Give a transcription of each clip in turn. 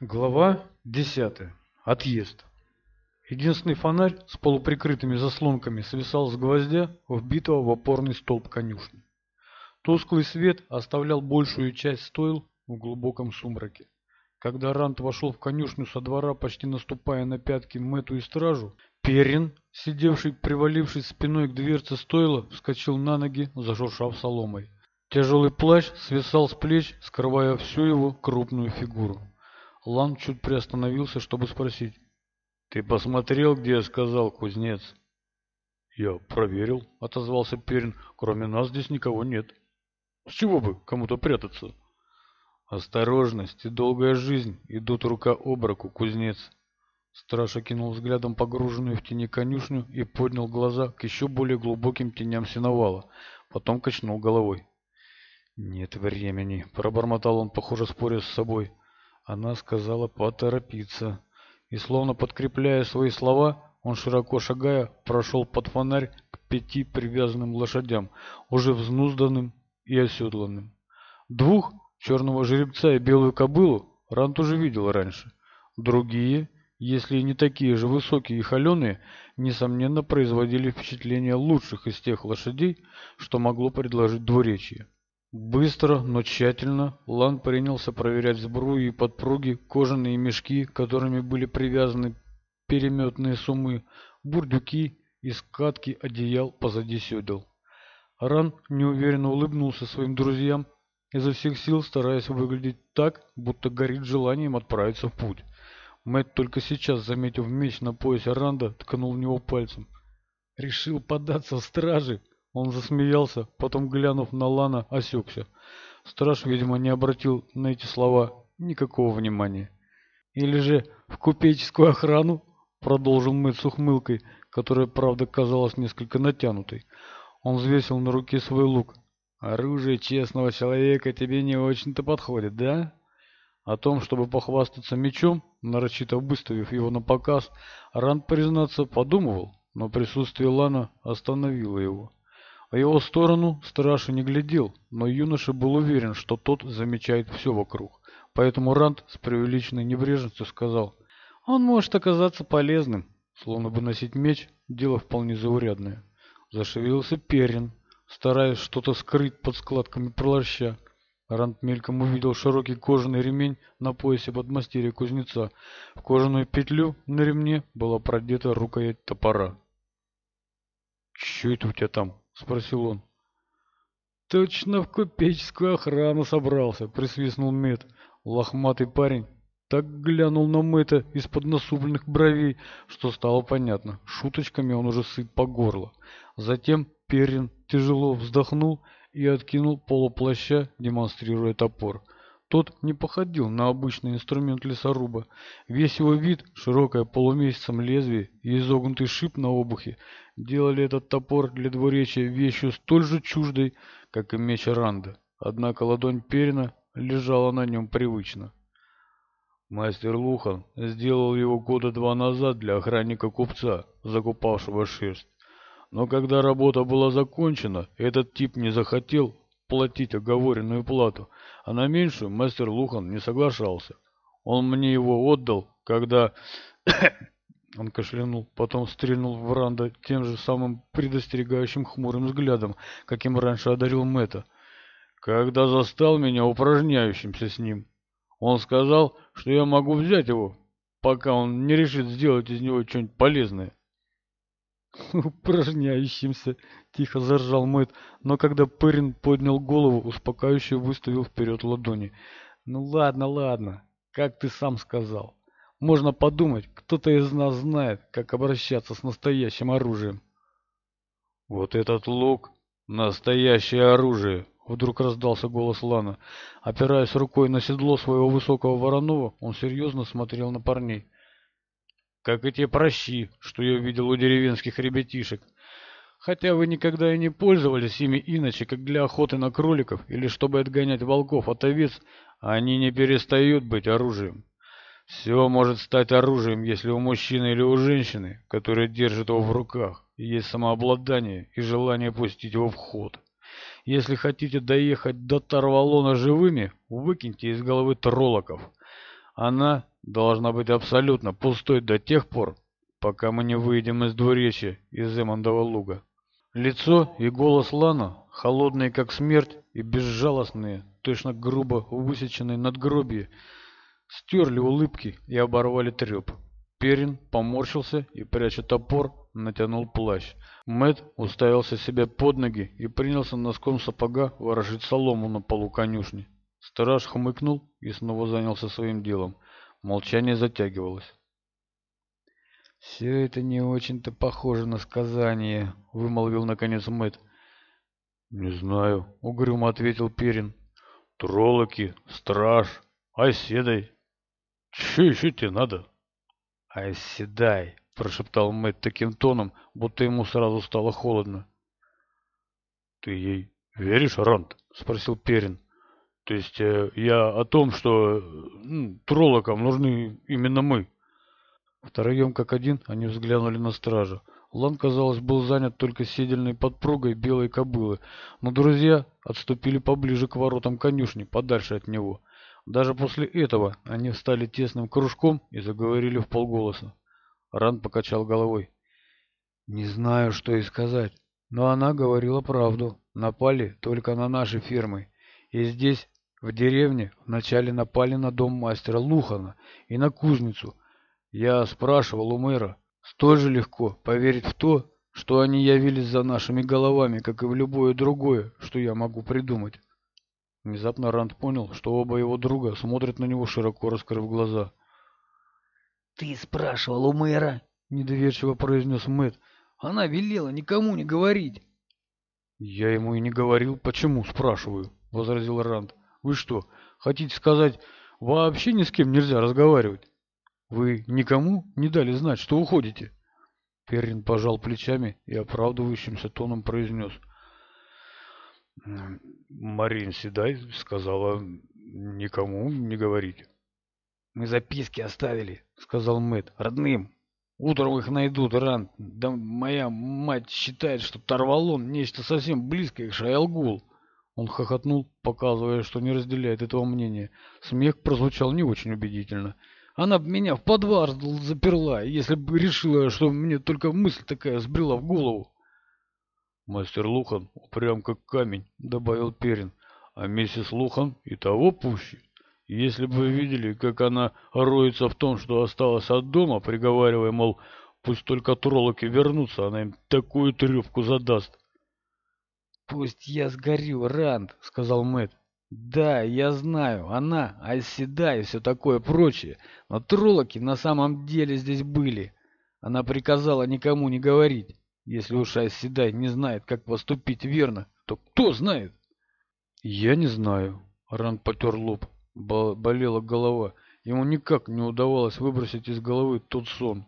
Глава 10. Отъезд. Единственный фонарь с полуприкрытыми заслонками свисал с гвоздя, вбитого в опорный столб конюшни. Тусклый свет оставлял большую часть стойл в глубоком сумраке. Когда Рант вошел в конюшню со двора, почти наступая на пятки Мэту и стражу, Перин, сидевший, привалившись спиной к дверце стойла, вскочил на ноги, зашуршав соломой. Тяжелый плащ свисал с плеч, скрывая всю его крупную фигуру. Лан чуть приостановился, чтобы спросить. «Ты посмотрел, где я сказал, кузнец?» «Я проверил», — отозвался Перин. «Кроме нас здесь никого нет». «С чего бы кому-то прятаться?» «Осторожность и долгая жизнь идут рука об руку, кузнец». Страж окинул взглядом погруженную в тени конюшню и поднял глаза к еще более глубоким теням сеновала. Потом качнул головой. «Нет времени», — пробормотал он, похоже, споря с собой. Она сказала поторопиться. И словно подкрепляя свои слова, он широко шагая прошел под фонарь к пяти привязанным лошадям, уже взнузданным и оседланным. Двух, черного жеребца и белую кобылу, Рант уже видел раньше. Другие, если и не такие же высокие и холеные, несомненно производили впечатление лучших из тех лошадей, что могло предложить двуречье. Быстро, но тщательно Лан принялся проверять сбрую и подпруги, кожаные мешки, которыми были привязаны переметные суммы, бурдюки и скатки одеял позади седел. Ран неуверенно улыбнулся своим друзьям, изо всех сил стараясь выглядеть так, будто горит желанием отправиться в путь. Мэтт только сейчас, заметив меч на поясе Ранда, ткнул в него пальцем. «Решил податься в стражи!» Он засмеялся, потом, глянув на Лана, осекся. Страж, видимо, не обратил на эти слова никакого внимания. «Или же в купеческую охрану?» — продолжил Мэтт с ухмылкой, которая, правда, казалась несколько натянутой. Он взвесил на руке свой лук. «Оружие честного человека тебе не очень-то подходит, да?» О том, чтобы похвастаться мечом, нарочито выставив его на показ, Ранд, признаться, подумывал, но присутствие Лана остановило его. А в его сторону страж не глядел но юноша был уверен что тот замечает все вокруг поэтому рант с преувеличенной небрежностью сказал он может оказаться полезным словно бы носить меч дело вполне заурядное зашевелился перин стараясь что-то скрыть под складками плаща Ранд мельком увидел широкий кожаный ремень на поясе подмастерья кузнеца. В кожаную петлю на ремне была продета рукоять топора. Чего это у тебя там?» — спросил он. «Точно в купеческую охрану собрался», — присвистнул Мэтт. Лохматый парень так глянул на Мэтта из-под насупленных бровей, что стало понятно. Шуточками он уже сыт по горло. Затем Перин тяжело вздохнул и откинул полуплаща, демонстрируя топор. Тот не походил на обычный инструмент лесоруба. Весь его вид, широкое полумесяцем лезвие и изогнутый шип на обухе, делали этот топор для двуречия вещью столь же чуждой, как и меч Ранда. Однако ладонь Перина лежала на нем привычно. Мастер Лухан сделал его года два назад для охранника купца, закупавшего шерсть. Но когда работа была закончена, этот тип не захотел платить оговоренную плату, а на меньшую мастер Лухан не соглашался. Он мне его отдал, когда... Он кашлянул, потом стрельнул в Ранда тем же самым предостерегающим хмурым взглядом, каким раньше одарил Мэтта. Когда застал меня упражняющимся с ним, он сказал, что я могу взять его, пока он не решит сделать из него что-нибудь полезное. упражняющимся, тихо заржал Мэтт, но когда Перин поднял голову, успокаивающе выставил вперед ладони. «Ну ладно, ладно, как ты сам сказал. Можно подумать, кто-то из нас знает, как обращаться с настоящим оружием». «Вот этот лук — настоящее оружие!» Вдруг раздался голос Лана. Опираясь рукой на седло своего высокого вороного, он серьезно смотрел на парней как эти прощи, что я видел у деревенских ребятишек. Хотя вы никогда и не пользовались ими иначе, как для охоты на кроликов или чтобы отгонять волков от овец, они не перестают быть оружием. Все может стать оружием, если у мужчины или у женщины, которая держит его в руках, есть самообладание и желание пустить его в ход. Если хотите доехать до Тарвалона живыми, выкиньте из головы троллоков. Она должна быть абсолютно пустой до тех пор, пока мы не выйдем из двуречья, из Эмондова луга. Лицо и голос Лана, холодные как смерть и безжалостные, точно грубо высеченные надгробие. стерли улыбки и оборвали треп. Перин поморщился и, пряча топор, натянул плащ. Мэт уставился себе под ноги и принялся носком сапога ворожить солому на полу конюшни. Страж хмыкнул и снова занялся своим делом. Молчание затягивалось. «Все это не очень-то похоже на сказание», — вымолвил наконец Мэтт. «Не знаю», — угрюмо ответил Перин. «Троллоки, страж, оседай. Че еще тебе надо?» «Оседай», — прошептал Мэтт таким тоном, будто ему сразу стало холодно. «Ты ей веришь, Рант?» — спросил Перин. То есть э, я о том, что ну, троллокам нужны именно мы. Втроем как один они взглянули на стража. Лан, казалось, был занят только седельной подпругой белой кобылы, но друзья отступили поближе к воротам конюшни, подальше от него. Даже после этого они встали тесным кружком и заговорили в полголоса. Ран покачал головой. «Не знаю, что и сказать, но она говорила правду. Напали только на наши фермы, и здесь в деревне вначале напали на дом мастера Лухана и на кузницу. Я спрашивал у мэра, столь же легко поверить в то, что они явились за нашими головами, как и в любое другое, что я могу придумать. Внезапно Ранд понял, что оба его друга смотрят на него, широко раскрыв глаза. «Ты спрашивал у мэра?» — недоверчиво произнес Мэтт. «Она велела никому не говорить». «Я ему и не говорил, почему, спрашиваю», — возразил Ранд. Вы что, хотите сказать, вообще ни с кем нельзя разговаривать? Вы никому не дали знать, что уходите?» Перрин пожал плечами и оправдывающимся тоном произнес. «Марин Седай сказала, никому не говорить. «Мы записки оставили», — сказал Мэтт, — «родным. Утром их найдут, Ран. Да моя мать считает, что Тарвалон — нечто совсем близкое к Шайалгул. Он хохотнул, показывая, что не разделяет этого мнения. Смех прозвучал не очень убедительно. Она бы меня в подвал заперла, если бы решила, что мне только мысль такая сбрела в голову. Мастер Лухан прям как камень, добавил Перин. А миссис Лухан и того пуще. Если бы вы видели, как она роется в том, что осталось от дома, приговаривая, мол, пусть только троллоки вернутся, она им такую трепку задаст. «Пусть я сгорю, Ранд», — сказал Мэтт. «Да, я знаю, она, Айседа и все такое прочее, но троллоки на самом деле здесь были». Она приказала никому не говорить. Если уж Айседай не знает, как поступить верно, то кто знает? Я не знаю. Ранд потер лоб. Болела голова. Ему никак не удавалось выбросить из головы тот сон.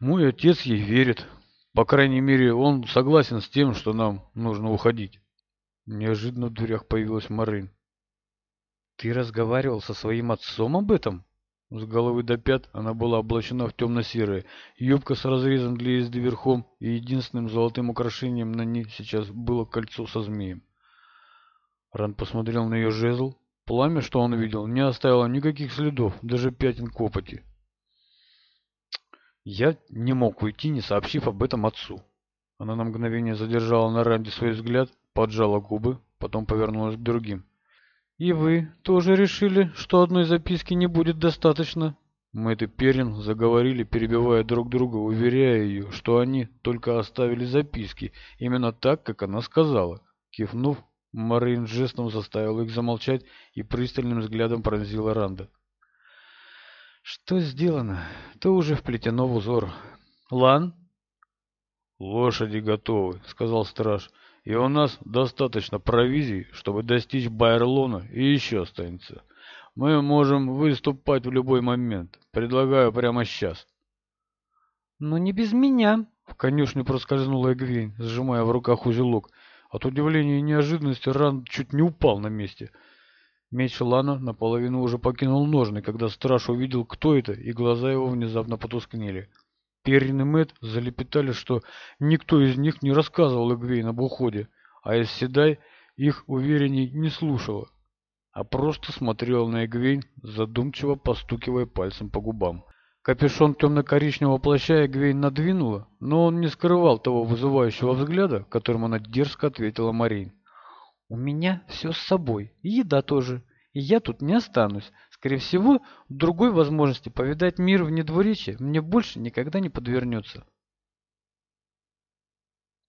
Мой отец ей верит. По крайней мере, он согласен с тем, что нам нужно уходить. Неожиданно в дверях появилась Марин. Ты разговаривал со своим отцом об этом? С головы до пят она была облачена в темно-серое. Юбка с разрезом для езды верхом, и единственным золотым украшением на ней сейчас было кольцо со змеем. Ран посмотрел на ее жезл. Пламя, что он видел, не оставило никаких следов, даже пятен копоти. Я не мог уйти, не сообщив об этом отцу. Она на мгновение задержала на Рэнди свой взгляд, поджала губы, потом повернулась к другим. «И вы тоже решили, что одной записки не будет достаточно?» Мэтт и Перин заговорили, перебивая друг друга, уверяя ее, что они только оставили записки, именно так, как она сказала. Кивнув, Марин жестом заставил их замолчать и пристальным взглядом пронзила Ранда. Что сделано, то уже вплетено в узор. Лан? Лошади готовы, сказал страж. И у нас достаточно провизий, чтобы достичь Байерлона и еще останется. Мы можем выступать в любой момент. Предлагаю прямо сейчас. Но не без меня. В конюшню проскользнула Эгвейн, сжимая в руках узелок. От удивления и неожиданности Ран чуть не упал на месте. — Меч Лана наполовину уже покинул ножны, когда страж увидел, кто это, и глаза его внезапно потускнели. Перин и Мэтт залепетали, что никто из них не рассказывал Игвейн об уходе, а Эсседай их уверенней не слушала, а просто смотрела на Игвейн, задумчиво постукивая пальцем по губам. Капюшон темно-коричневого плаща Эгвейн надвинула, но он не скрывал того вызывающего взгляда, которым она дерзко ответила Марин. У меня все с собой, и еда тоже, и я тут не останусь. Скорее всего, другой возможности повидать мир вне двуречья мне больше никогда не подвернется.